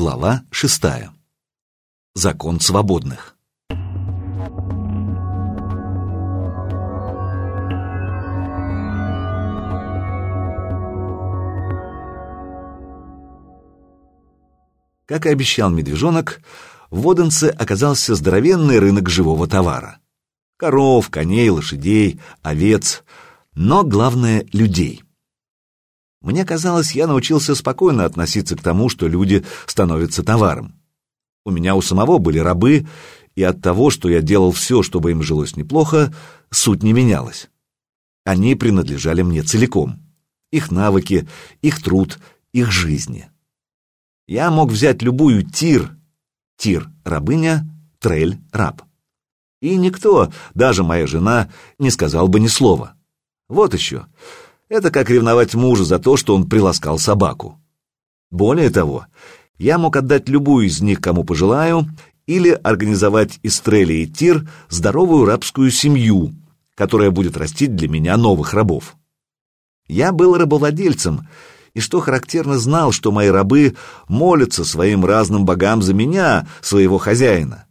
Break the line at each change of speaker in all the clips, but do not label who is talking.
Глава шестая. Закон свободных. Как и обещал медвежонок, в Воденце оказался здоровенный рынок живого товара. Коров, коней, лошадей, овец, но главное — людей. Мне казалось, я научился спокойно относиться к тому, что люди становятся товаром. У меня у самого были рабы, и от того, что я делал все, чтобы им жилось неплохо, суть не менялась. Они принадлежали мне целиком. Их навыки, их труд, их жизни. Я мог взять любую тир, тир — рабыня, трель — раб. И никто, даже моя жена, не сказал бы ни слова. Вот еще. Это как ревновать мужа за то, что он приласкал собаку. Более того, я мог отдать любую из них, кому пожелаю, или организовать из Трели и Тир здоровую рабскую семью, которая будет растить для меня новых рабов. Я был рабовладельцем, и, что характерно, знал, что мои рабы молятся своим разным богам за меня, своего хозяина,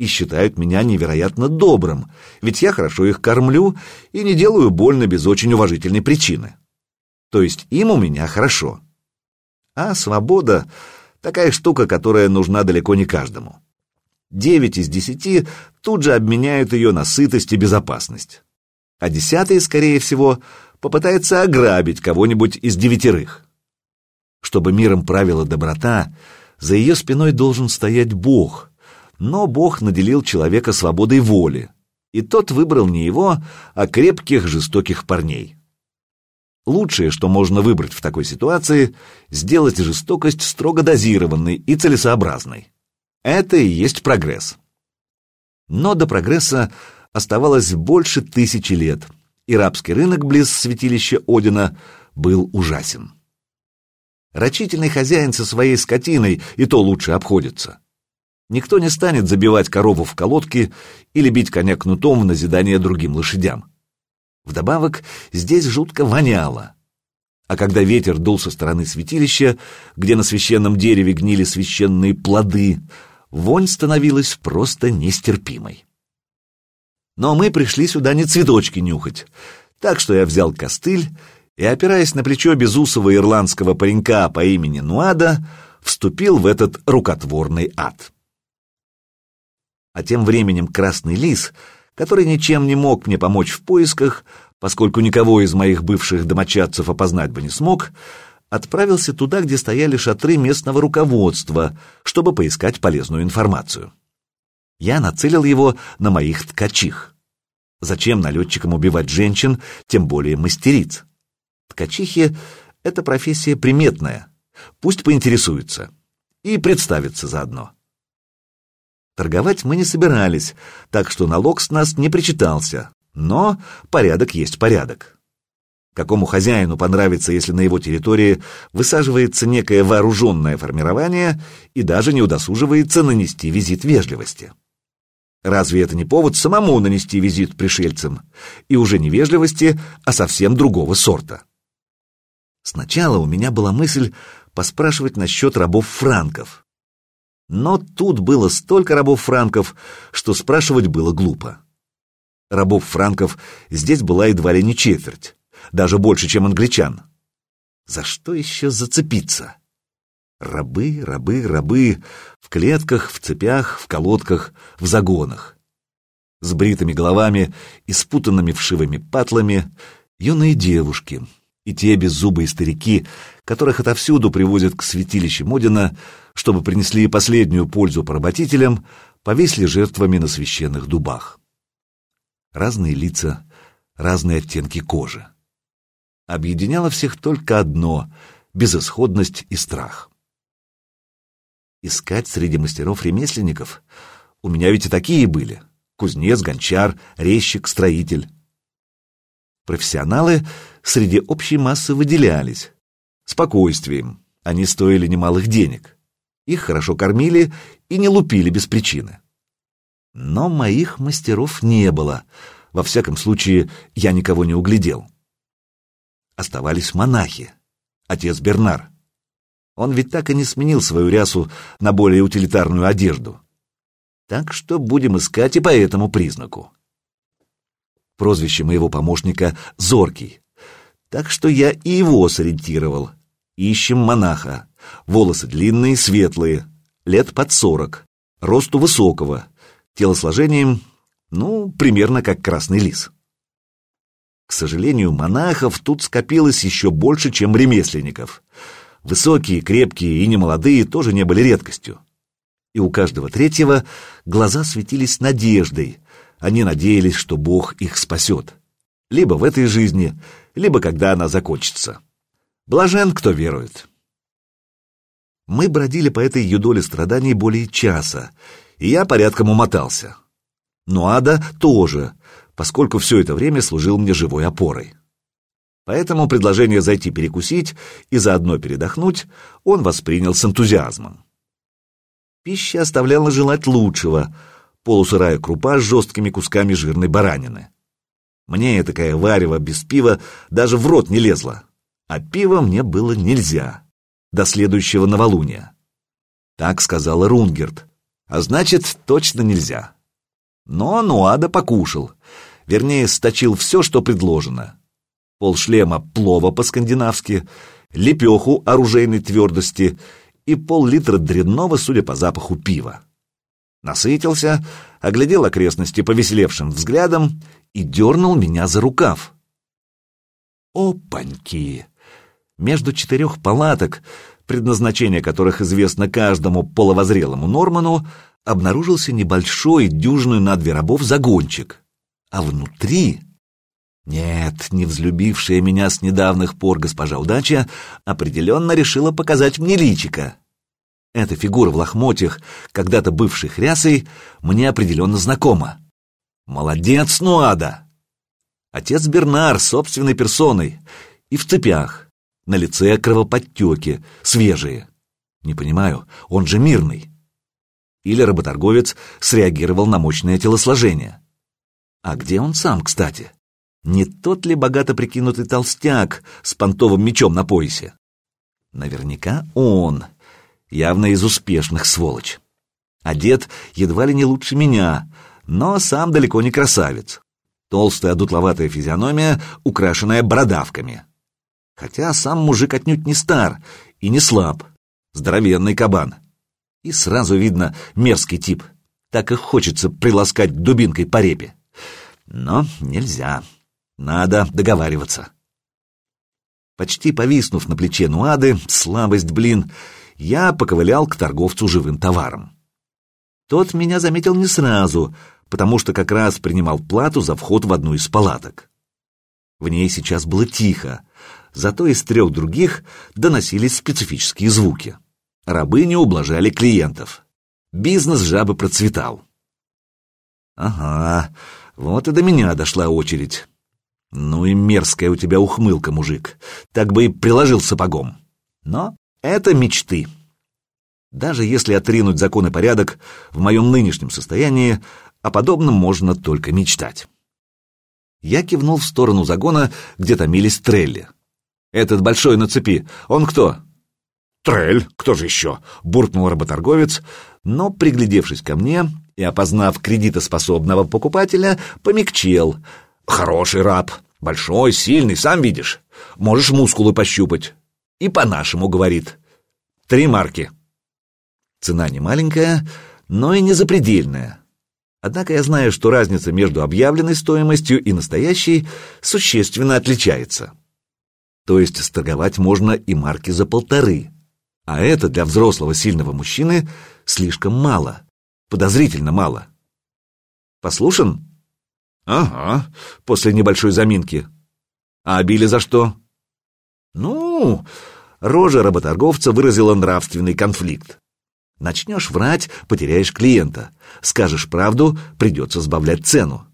и считают меня невероятно добрым, ведь я хорошо их кормлю и не делаю больно без очень уважительной причины. То есть им у меня хорошо. А свобода — такая штука, которая нужна далеко не каждому. Девять из десяти тут же обменяют ее на сытость и безопасность. А десятый, скорее всего, попытается ограбить кого-нибудь из девятерых. Чтобы миром правила доброта, за ее спиной должен стоять Бог, но Бог наделил человека свободой воли, и тот выбрал не его, а крепких жестоких парней. Лучшее, что можно выбрать в такой ситуации, сделать жестокость строго дозированной и целесообразной. Это и есть прогресс. Но до прогресса оставалось больше тысячи лет, и рабский рынок близ святилища Одина был ужасен. Рачительный хозяин со своей скотиной и то лучше обходится. Никто не станет забивать корову в колодки или бить коня кнутом в назидание другим лошадям. Вдобавок, здесь жутко воняло. А когда ветер дул со стороны святилища, где на священном дереве гнили священные плоды, вонь становилась просто нестерпимой. Но мы пришли сюда не цветочки нюхать, так что я взял костыль и, опираясь на плечо безусого ирландского паренька по имени Нуада, вступил в этот рукотворный ад. А тем временем Красный Лис, который ничем не мог мне помочь в поисках, поскольку никого из моих бывших домочадцев опознать бы не смог, отправился туда, где стояли шатры местного руководства, чтобы поискать полезную информацию. Я нацелил его на моих ткачих. Зачем налетчикам убивать женщин, тем более мастериц? Ткачихи — это профессия приметная. Пусть поинтересуются. И представится заодно. Торговать мы не собирались, так что налог с нас не причитался. Но порядок есть порядок. Какому хозяину понравится, если на его территории высаживается некое вооруженное формирование и даже не удосуживается нанести визит вежливости? Разве это не повод самому нанести визит пришельцам? И уже не вежливости, а совсем другого сорта. Сначала у меня была мысль поспрашивать насчет рабов-франков. Но тут было столько рабов-франков, что спрашивать было глупо. Рабов-франков здесь была едва ли не четверть, даже больше, чем англичан. За что еще зацепиться? Рабы, рабы, рабы, в клетках, в цепях, в колодках, в загонах. С бритыми головами и спутанными вшивыми патлами юные девушки — и те беззубые старики, которых отовсюду привозят к святилищу Модина, чтобы принесли последнюю пользу поработителям, повисли жертвами на священных дубах. Разные лица, разные оттенки кожи. Объединяло всех только одно — безысходность и страх. Искать среди мастеров-ремесленников? У меня ведь и такие были. Кузнец, гончар, резчик, строитель. Профессионалы среди общей массы выделялись. Спокойствием. Они стоили немалых денег. Их хорошо кормили и не лупили без причины. Но моих мастеров не было. Во всяком случае, я никого не углядел. Оставались монахи. Отец Бернар. Он ведь так и не сменил свою рясу на более утилитарную одежду. Так что будем искать и по этому признаку. Прозвище моего помощника — Зоркий. Так что я и его сориентировал. Ищем монаха. Волосы длинные, светлые, лет под сорок, росту высокого, телосложением, ну, примерно как красный лис. К сожалению, монахов тут скопилось еще больше, чем ремесленников. Высокие, крепкие и немолодые тоже не были редкостью. И у каждого третьего глаза светились надеждой. Они надеялись, что Бог их спасет. Либо в этой жизни, либо когда она закончится. Блажен, кто верует. Мы бродили по этой юдоле страданий более часа, и я порядком умотался. Но Ада тоже, поскольку все это время служил мне живой опорой. Поэтому предложение зайти перекусить и заодно передохнуть он воспринял с энтузиазмом. Пища оставляла желать лучшего, полусырая крупа с жесткими кусками жирной баранины. Мне такая варево без пива даже в рот не лезла, а пива мне было нельзя. До следующего новолуния. Так сказала Рунгерт, а значит, точно нельзя. Но Нуада покушал, вернее, сточил все, что предложено. Полшлема плова по-скандинавски, лепеху оружейной твердости и пол-литра дрянного, судя по запаху, пива. Насытился, оглядел окрестности повеселевшим взглядом и дернул меня за рукав. Опаньки! Между четырех палаток, предназначение которых известно каждому половозрелому Норману, обнаружился небольшой, дюжную на две рабов загончик. А внутри... Нет, не взлюбившая меня с недавних пор госпожа Удача определенно решила показать мне личика. Эта фигура в лохмотьях, когда-то бывших рясой, мне определенно знакома. Молодец, Нуада! Отец Бернар собственной персоной и в цепях, на лице кровоподтеки, свежие. Не понимаю, он же мирный. Или работорговец среагировал на мощное телосложение. А где он сам, кстати? Не тот ли богато прикинутый толстяк с понтовым мечом на поясе? Наверняка он, явно из успешных сволочь. Одет едва ли не лучше меня, но сам далеко не красавец. Толстая дутловатая физиономия, украшенная бородавками. Хотя сам мужик отнюдь не стар и не слаб. Здоровенный кабан. И сразу видно мерзкий тип. Так и хочется приласкать дубинкой по репе. Но нельзя. Надо договариваться. Почти повиснув на плече Нуады, слабость, блин, я поковылял к торговцу живым товаром. Тот меня заметил не сразу, потому что как раз принимал плату за вход в одну из палаток. В ней сейчас было тихо, зато из трех других доносились специфические звуки. Рабы не ублажали клиентов. Бизнес жабы процветал. Ага, вот и до меня дошла очередь. Ну и мерзкая у тебя ухмылка, мужик. Так бы и приложил сапогом. Но это мечты. Даже если отринуть закон и порядок, в моем нынешнем состоянии о подобном можно только мечтать. Я кивнул в сторону загона, где томились трелли. «Этот большой на цепи, он кто?» «Трель, кто же еще?» — буркнул работорговец, но, приглядевшись ко мне и опознав кредитоспособного покупателя, помягчел. «Хороший раб, большой, сильный, сам видишь. Можешь мускулы пощупать. И по-нашему говорит. Три марки». Цена не маленькая, но и не запредельная. Однако я знаю, что разница между объявленной стоимостью и настоящей существенно отличается. То есть сторговать можно и марки за полторы. А это для взрослого сильного мужчины слишком мало, подозрительно мало. Послушан? Ага, после небольшой заминки. А обили за что? Ну, рожа работорговца выразила нравственный конфликт. Начнешь врать, потеряешь клиента. Скажешь правду, придется сбавлять цену.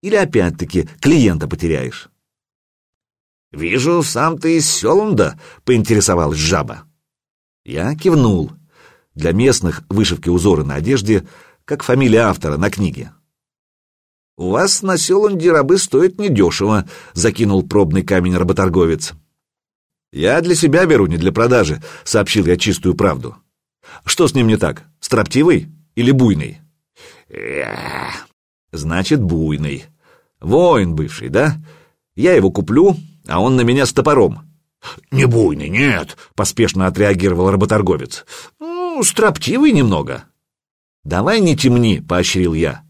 Или опять-таки клиента потеряешь. «Вижу, сам ты из Селунда», — поинтересовалась жаба. Я кивнул. Для местных вышивки узоры на одежде, как фамилия автора на книге. «У вас на Селунде рабы стоят недешево», — закинул пробный камень работорговец. Я для себя беру, не для продажи, сообщил я чистую правду. Что с ним не так? Строптивый или буйный? Значит, буйный. Воин бывший, да? Я его куплю, а он на меня с топором. Не буйный, нет, поспешно отреагировал работорговец. Ну, строптивый немного. Давай не темни, поощрил я.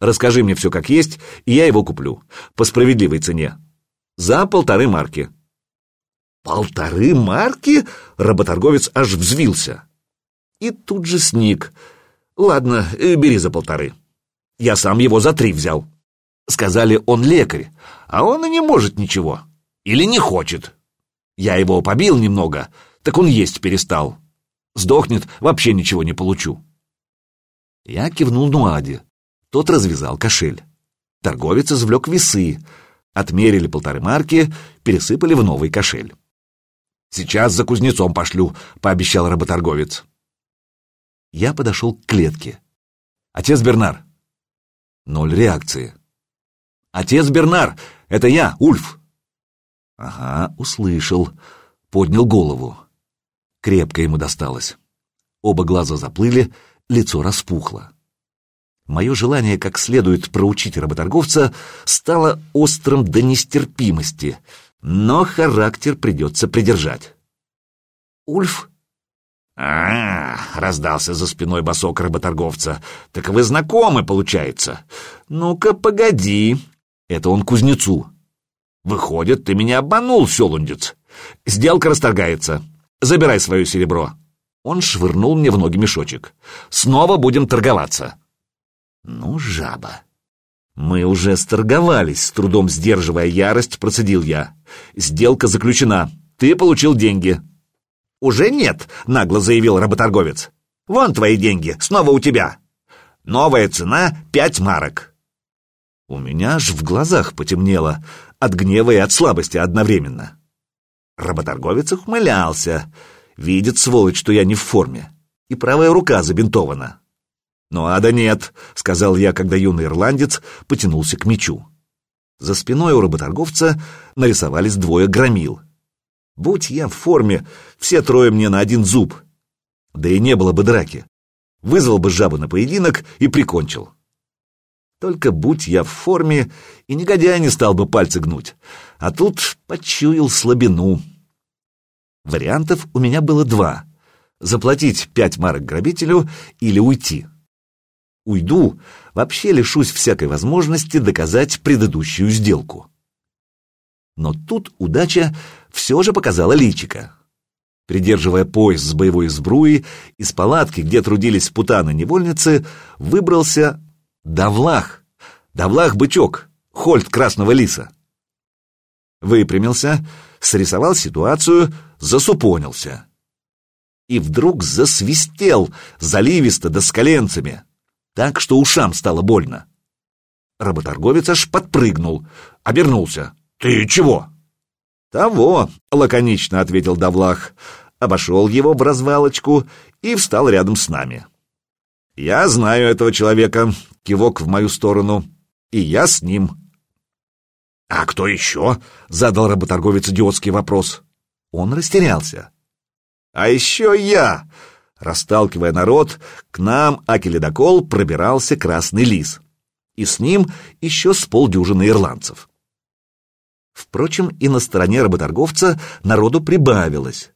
Расскажи мне все как есть, и я его куплю. По справедливой цене. За полторы марки. Полторы марки? Работорговец аж взвился. И тут же сник. Ладно, э, бери за полторы. Я сам его за три взял. Сказали, он лекарь, а он и не может ничего. Или не хочет. Я его побил немного, так он есть перестал. Сдохнет, вообще ничего не получу. Я кивнул Нуаде. Тот развязал кошель. Торговец извлек весы, отмерили полторы марки, пересыпали в новый кошель. «Сейчас за кузнецом пошлю», — пообещал работорговец. Я подошел к клетке. «Отец Бернар». Ноль реакции. «Отец Бернар, это я, Ульф». Ага, услышал. Поднял голову. Крепко ему досталось. Оба глаза заплыли, лицо распухло. Мое желание как следует проучить работорговца стало острым до нестерпимости, но характер придется придержать. «Ульф?» а, -а, -а раздался за спиной босок работорговца. «Так вы знакомы, получается? Ну-ка, погоди!» Это он кузнецу. «Выходит, ты меня обманул, селундец. Сделка расторгается. Забирай свое серебро». Он швырнул мне в ноги мешочек. «Снова будем торговаться». «Ну, жаба!» «Мы уже сторговались», — с трудом сдерживая ярость, процедил я. «Сделка заключена. Ты получил деньги». «Уже нет», — нагло заявил работорговец. «Вон твои деньги, снова у тебя. Новая цена — пять марок». У меня аж в глазах потемнело, от гнева и от слабости одновременно. Работорговец ухмылялся. Видит, сволочь, что я не в форме. И правая рука забинтована. «Ну, а да нет», — сказал я, когда юный ирландец потянулся к мечу. За спиной у работорговца нарисовались двое громил. Будь я в форме, все трое мне на один зуб. Да и не было бы драки. Вызвал бы жабу на поединок и прикончил. Только будь я в форме, и негодяй не стал бы пальцы гнуть. А тут почуял слабину. Вариантов у меня было два — заплатить пять марок грабителю или уйти. Уйду, вообще лишусь всякой возможности доказать предыдущую сделку. Но тут удача все же показала личика. Придерживая пояс с боевой сбруей, из палатки, где трудились путаны-невольницы, выбрался Давлах. Давлах-бычок, хольт красного лиса. Выпрямился, срисовал ситуацию, засупонился. И вдруг засвистел, заливисто да с коленцами так, что ушам стало больно. Работорговец аж подпрыгнул, обернулся. «Ты чего?» «Того», — лаконично ответил Давлах, обошел его в развалочку и встал рядом с нами. «Я знаю этого человека», — кивок в мою сторону, — «и я с ним». «А кто еще?» — задал работорговец идиотский вопрос. Он растерялся. «А еще я!» Расталкивая народ, к нам, аки ледокол, пробирался красный лис. И с ним еще с полдюжины ирландцев. Впрочем, и на стороне работорговца народу прибавилось.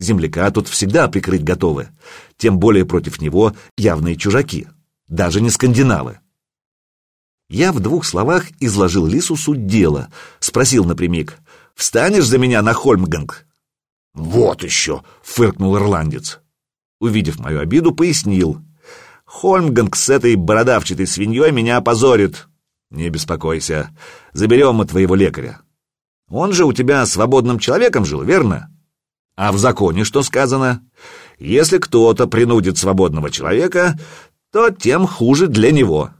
Земляка тут всегда прикрыть готовы, тем более против него явные чужаки, даже не скандинавы. Я в двух словах изложил Лису суть дела, спросил напрямик, «Встанешь за меня на Хольмганг?» «Вот еще!» — фыркнул ирландец увидев мою обиду, пояснил. «Хольмганг с этой бородавчатой свиньей меня опозорит. Не беспокойся, заберем мы твоего лекаря. Он же у тебя свободным человеком жил, верно? А в законе что сказано? Если кто-то принудит свободного человека, то тем хуже для него.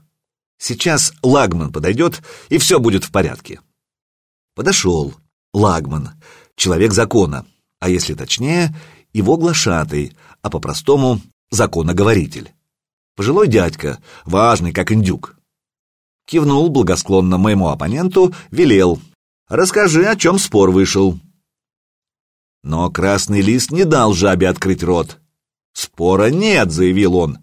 Сейчас Лагман подойдет, и все будет в порядке». Подошел. Лагман, человек закона, а если точнее, его глашатый, а по-простому законоговоритель. Пожилой дядька, важный, как индюк. Кивнул благосклонно моему оппоненту, велел. «Расскажи, о чем спор вышел». Но красный лист не дал жабе открыть рот. «Спора нет», — заявил он.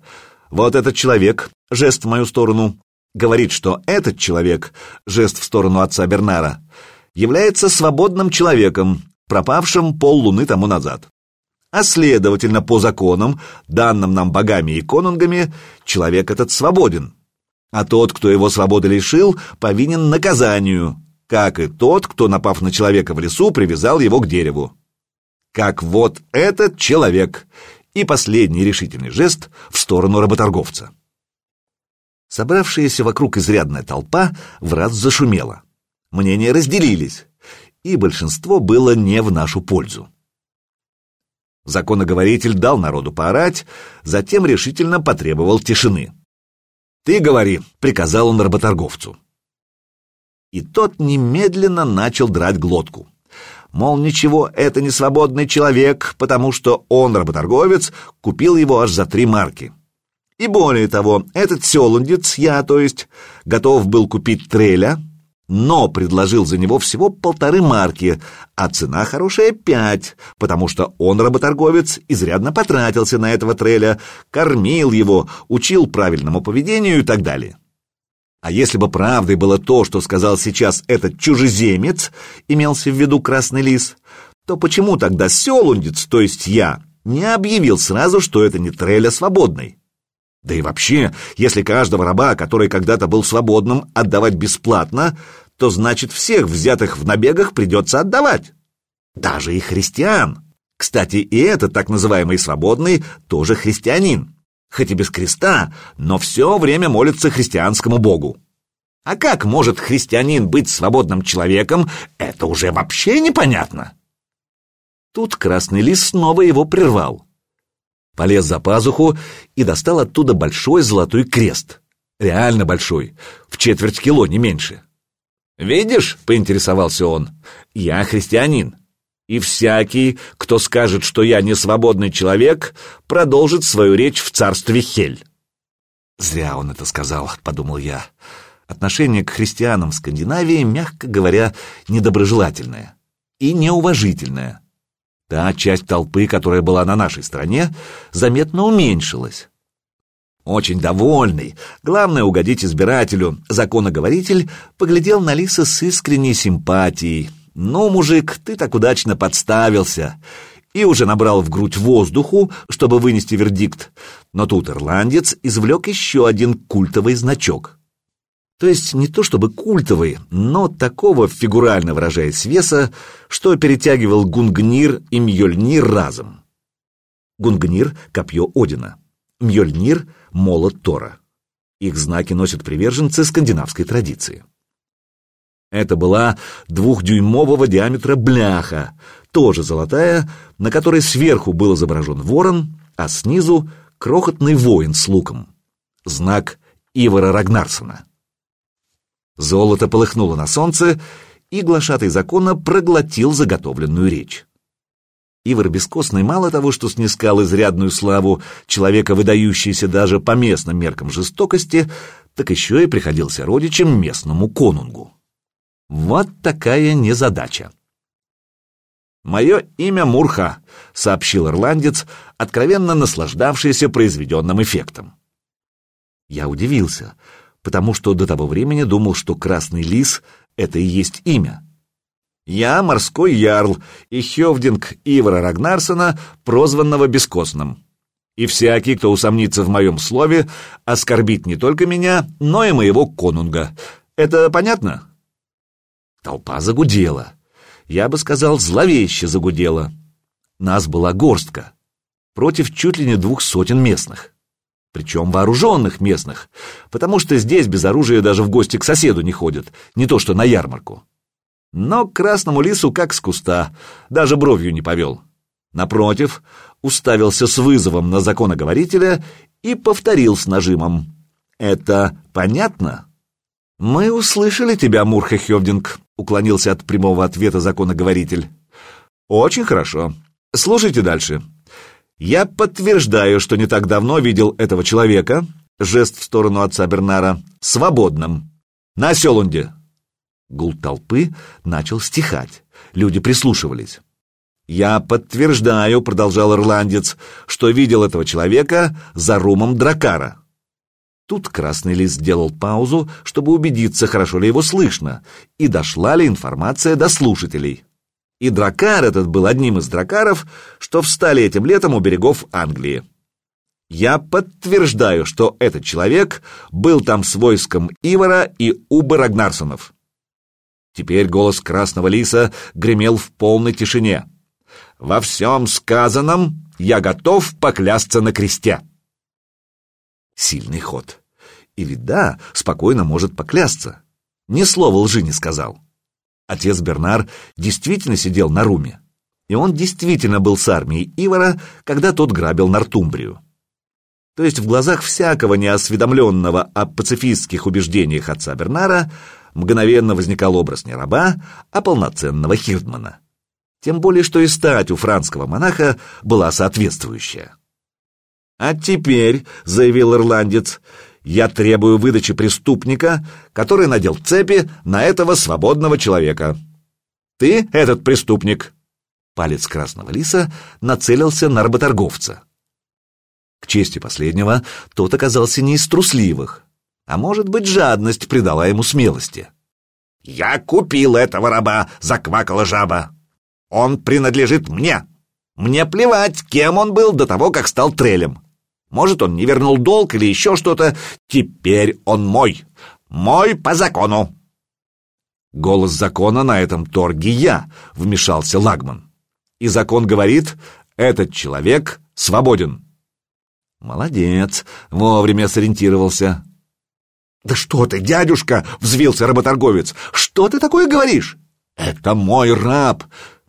«Вот этот человек, жест в мою сторону, говорит, что этот человек, жест в сторону отца Бернара, является свободным человеком, пропавшим поллуны тому назад. А следовательно, по законам, данным нам богами и конунгами, человек этот свободен. А тот, кто его свободы лишил, повинен наказанию, как и тот, кто, напав на человека в лесу, привязал его к дереву. Как вот этот человек. И последний решительный жест в сторону работорговца. Собравшаяся вокруг изрядная толпа в раз зашумела. Мнения разделились, и большинство было не в нашу пользу. Законоговоритель дал народу поорать, затем решительно потребовал тишины. «Ты говори», — приказал он работорговцу. И тот немедленно начал драть глотку. Мол, ничего, это не свободный человек, потому что он, работорговец, купил его аж за три марки. И более того, этот селундец, я, то есть, готов был купить треля, но предложил за него всего полторы марки, а цена хорошая пять, потому что он, работорговец, изрядно потратился на этого треля, кормил его, учил правильному поведению и так далее. А если бы правдой было то, что сказал сейчас этот чужеземец, имелся в виду красный лис, то почему тогда селундец, то есть я, не объявил сразу, что это не треля свободный? Да и вообще, если каждого раба, который когда-то был свободным, отдавать бесплатно, то значит всех взятых в набегах придется отдавать. Даже и христиан. Кстати, и этот так называемый свободный тоже христианин. Хоть и без креста, но все время молится христианскому богу. А как может христианин быть свободным человеком, это уже вообще непонятно. Тут красный лис снова его прервал полез за пазуху и достал оттуда большой золотой крест. Реально большой, в четверть кило, не меньше. «Видишь?» — поинтересовался он. «Я христианин, и всякий, кто скажет, что я не свободный человек, продолжит свою речь в царстве Хель». «Зря он это сказал», — подумал я. Отношение к христианам в Скандинавии, мягко говоря, недоброжелательное и неуважительное. Та часть толпы, которая была на нашей стороне, заметно уменьшилась. Очень довольный, главное угодить избирателю, законоговоритель поглядел на Лиса с искренней симпатией. «Ну, мужик, ты так удачно подставился!» и уже набрал в грудь воздуху, чтобы вынести вердикт, но тут ирландец извлек еще один культовый значок. То есть не то чтобы культовый, но такого, фигурально выражаясь веса, что перетягивал Гунгнир и Мьёльнир разом. Гунгнир — копье Одина, Мьёльнир — молот Тора. Их знаки носят приверженцы скандинавской традиции. Это была двухдюймового диаметра бляха, тоже золотая, на которой сверху был изображен ворон, а снизу — крохотный воин с луком. Знак Ивара Рагнарсона. Золото полыхнуло на солнце, и глашатый закона проглотил заготовленную речь. Ивар Бескостный мало того, что снискал изрядную славу человека, выдающийся даже по местным меркам жестокости, так еще и приходился родичем местному конунгу. Вот такая незадача. «Мое имя Мурха», — сообщил ирландец, откровенно наслаждавшийся произведенным эффектом. Я удивился — потому что до того времени думал, что красный лис — это и есть имя. Я морской ярл и Хевдинг Ивара Рагнарсона, прозванного Бескостным. И всякий, кто усомнится в моем слове, оскорбит не только меня, но и моего конунга. Это понятно? Толпа загудела. Я бы сказал, зловеще загудела. Нас была горстка. Против чуть ли не двух сотен местных причем вооруженных местных, потому что здесь без оружия даже в гости к соседу не ходят, не то что на ярмарку. Но красному лису как с куста, даже бровью не повел. Напротив, уставился с вызовом на законоговорителя и повторил с нажимом. «Это понятно?» «Мы услышали тебя, Мурха Хевдинг», — уклонился от прямого ответа законоговоритель. «Очень хорошо. Слушайте дальше. Я подтверждаю, что не так давно видел этого человека, жест в сторону отца Бернара, свободным. На Селунде. Гул толпы начал стихать. Люди прислушивались. «Я подтверждаю», — продолжал ирландец, — «что видел этого человека за румом Дракара». Тут Красный Лист сделал паузу, чтобы убедиться, хорошо ли его слышно, и дошла ли информация до слушателей. И дракар этот был одним из дракаров, что встали этим летом у берегов Англии. Я подтверждаю, что этот человек был там с войском Ивара и Уба Рагнарсонов. Теперь голос Красного Лиса гремел в полной тишине. «Во всем сказанном я готов поклясться на кресте». Сильный ход. И ведь да, спокойно может поклясться. Ни слова лжи не сказал. Отец Бернар действительно сидел на руме. И он действительно был с армией Ивара, когда тот грабил Нортумбрию. То есть в глазах всякого неосведомленного о пацифистских убеждениях отца Бернара мгновенно возникал образ не раба, а полноценного хирдмана. Тем более, что и стать у франского монаха была соответствующая. «А теперь», — заявил ирландец, — «я требую выдачи преступника, который надел цепи на этого свободного человека». «Ты этот преступник?» Палец красного лиса нацелился на работорговца. К чести последнего, тот оказался не из трусливых, а может быть, жадность придала ему смелости. «Я купил этого раба!» — заквакала жаба. «Он принадлежит мне! Мне плевать, кем он был до того, как стал трелем. Может, он не вернул долг или еще что-то. Теперь он мой. Мой по закону!» «Голос закона на этом торге я», — вмешался Лагман. «И закон говорит, этот человек свободен». Молодец, вовремя сориентировался. «Да что ты, дядюшка!» — взвился работорговец. «Что ты такое говоришь?» «Это мой раб.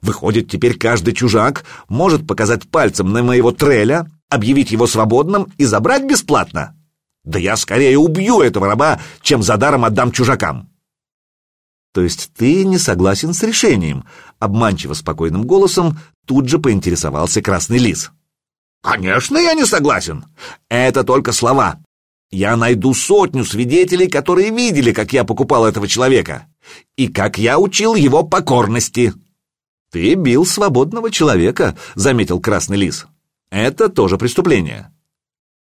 Выходит, теперь каждый чужак может показать пальцем на моего треля, объявить его свободным и забрать бесплатно? Да я скорее убью этого раба, чем за даром отдам чужакам!» «То есть ты не согласен с решением?» — обманчиво спокойным голосом тут же поинтересовался Красный Лис. Конечно, я не согласен. Это только слова. Я найду сотню свидетелей, которые видели, как я покупал этого человека, и как я учил его покорности. Ты бил свободного человека, заметил Красный Лис. Это тоже преступление.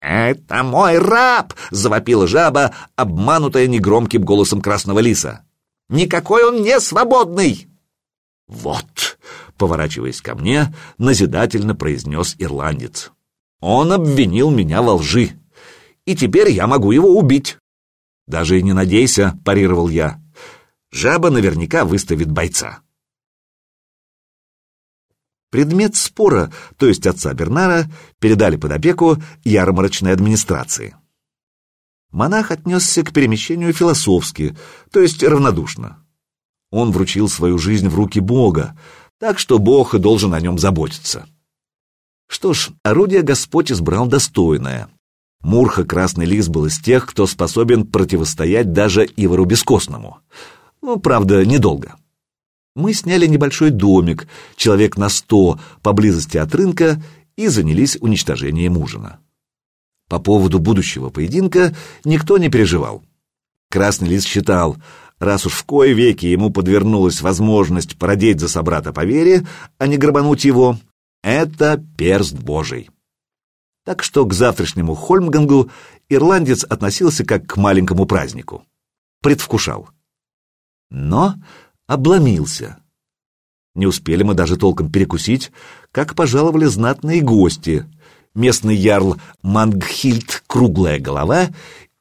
«Это мой раб!» — завопила жаба, обманутая негромким голосом Красного Лиса. «Никакой он не свободный!» «Вот!» поворачиваясь ко мне, назидательно произнес ирландец. «Он обвинил меня во лжи, и теперь я могу его убить». «Даже и не надейся», — парировал я. «Жаба наверняка выставит бойца». Предмет спора, то есть отца Бернара, передали под опеку ярмарочной администрации. Монах отнесся к перемещению философски, то есть равнодушно. Он вручил свою жизнь в руки Бога, так что Бог и должен о нем заботиться. Что ж, орудие Господь избрал достойное. Мурха Красный Лис был из тех, кто способен противостоять даже Ивару Бескостному. Ну, правда, недолго. Мы сняли небольшой домик, человек на сто, поблизости от рынка, и занялись уничтожением ужина. По поводу будущего поединка никто не переживал. Красный Лис считал, раз уж в кое веки ему подвернулась возможность породеть за собрата по вере, а не грабануть его, это перст божий. Так что к завтрашнему Хольмгангу ирландец относился как к маленькому празднику. Предвкушал. Но обломился. Не успели мы даже толком перекусить, как пожаловали знатные гости. Местный ярл Мангхильд Круглая Голова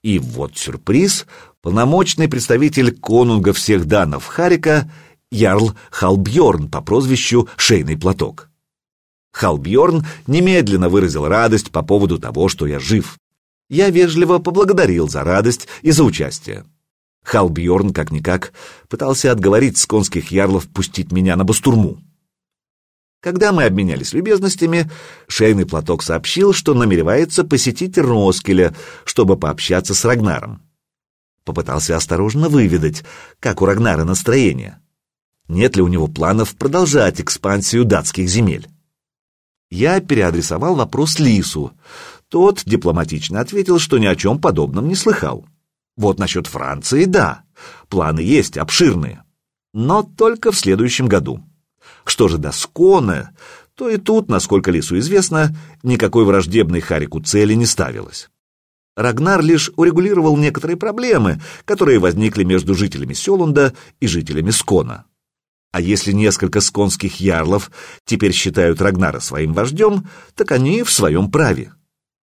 и вот сюрприз, полномочный представитель конунга всех данов Харика, ярл Халбьорн по прозвищу Шейный платок. Халбьорн немедленно выразил радость по поводу того, что я жив. Я вежливо поблагодарил за радость и за участие. Халбьорн, как-никак, пытался отговорить сконских ярлов пустить меня на бастурму. Когда мы обменялись любезностями, шейный платок сообщил, что намеревается посетить Роскеля, чтобы пообщаться с Рагнаром. Попытался осторожно выведать, как у Рагнара настроение. Нет ли у него планов продолжать экспансию датских земель? Я переадресовал вопрос Лису. Тот дипломатично ответил, что ни о чем подобном не слыхал. Вот насчет Франции — да, планы есть, обширные. Но только в следующем году Что же до Скона, то и тут, насколько Лису известно, никакой враждебной Харику цели не ставилось. Рагнар лишь урегулировал некоторые проблемы, которые возникли между жителями Селунда и жителями Скона. А если несколько сконских ярлов теперь считают Рагнара своим вождем, так они в своем праве.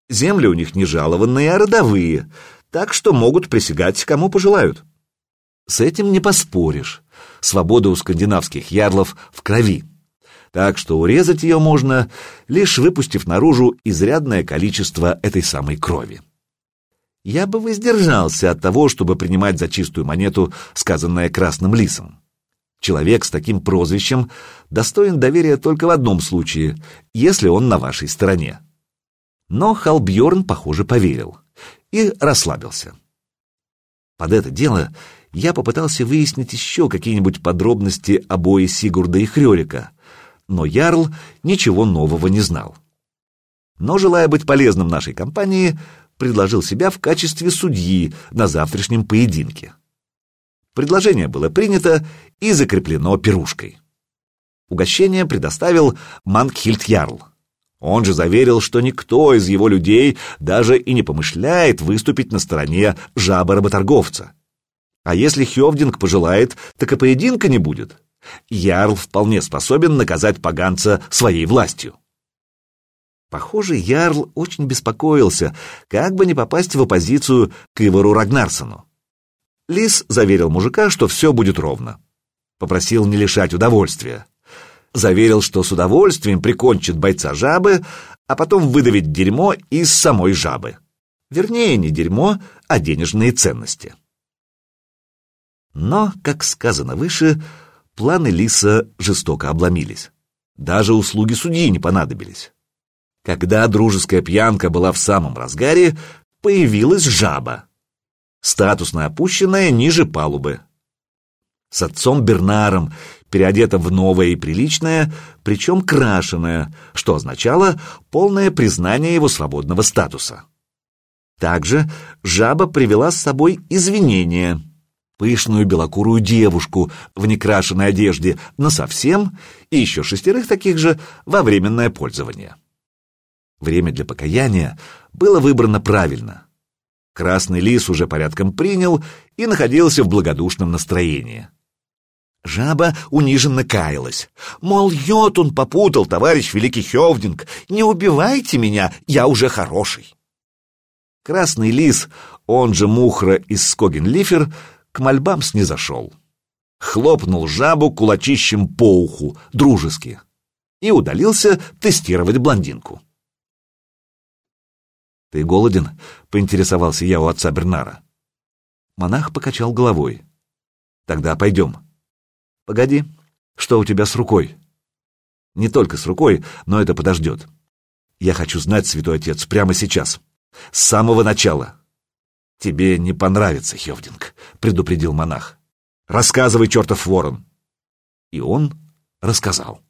Земли у них не жалованные, а родовые, так что могут присягать кому пожелают. С этим не поспоришь. Свобода у скандинавских ярлов в крови. Так что урезать ее можно, лишь выпустив наружу изрядное количество этой самой крови. Я бы воздержался от того, чтобы принимать за чистую монету сказанное красным лисом. Человек с таким прозвищем достоин доверия только в одном случае, если он на вашей стороне. Но Халбьорн, похоже, поверил и расслабился. Под это дело я попытался выяснить еще какие-нибудь подробности о бое Сигурда и Хрёрика, но Ярл ничего нового не знал. Но, желая быть полезным нашей компании, предложил себя в качестве судьи на завтрашнем поединке. Предложение было принято и закреплено пирушкой. Угощение предоставил Мангхильд Ярл. Он же заверил, что никто из его людей даже и не помышляет выступить на стороне жаба-работорговца. А если Хёвдинг пожелает, так и поединка не будет. Ярл вполне способен наказать поганца своей властью. Похоже, Ярл очень беспокоился, как бы не попасть в оппозицию к Ивару Рагнарсону. Лис заверил мужика, что все будет ровно. Попросил не лишать удовольствия. Заверил, что с удовольствием прикончит бойца жабы, а потом выдавит дерьмо из самой жабы. Вернее, не дерьмо, а денежные ценности. Но, как сказано выше, планы Лиса жестоко обломились. Даже услуги судьи не понадобились. Когда дружеская пьянка была в самом разгаре, появилась жаба статусно опущенная ниже палубы. С отцом Бернаром, переодета в новое и приличное, причем крашеное, что означало полное признание его свободного статуса. Также жаба привела с собой извинения, пышную белокурую девушку в некрашенной одежде насовсем и еще шестерых таких же во временное пользование. Время для покаяния было выбрано правильно — Красный лис уже порядком принял и находился в благодушном настроении. Жаба униженно каялась. Мол, йод он попутал, товарищ Великий Хевдинг. Не убивайте меня, я уже хороший. Красный лис, он же Мухра из Скогенлифер, к мольбам снизошел. Хлопнул жабу кулачищем по уху, дружески, и удалился тестировать блондинку. «Ты голоден?» — поинтересовался я у отца Бернара. Монах покачал головой. «Тогда пойдем». «Погоди, что у тебя с рукой?» «Не только с рукой, но это подождет. Я хочу знать, святой отец, прямо сейчас, с самого начала». «Тебе не понравится, Хевдинг», — предупредил монах. «Рассказывай, чертов ворон». И он рассказал.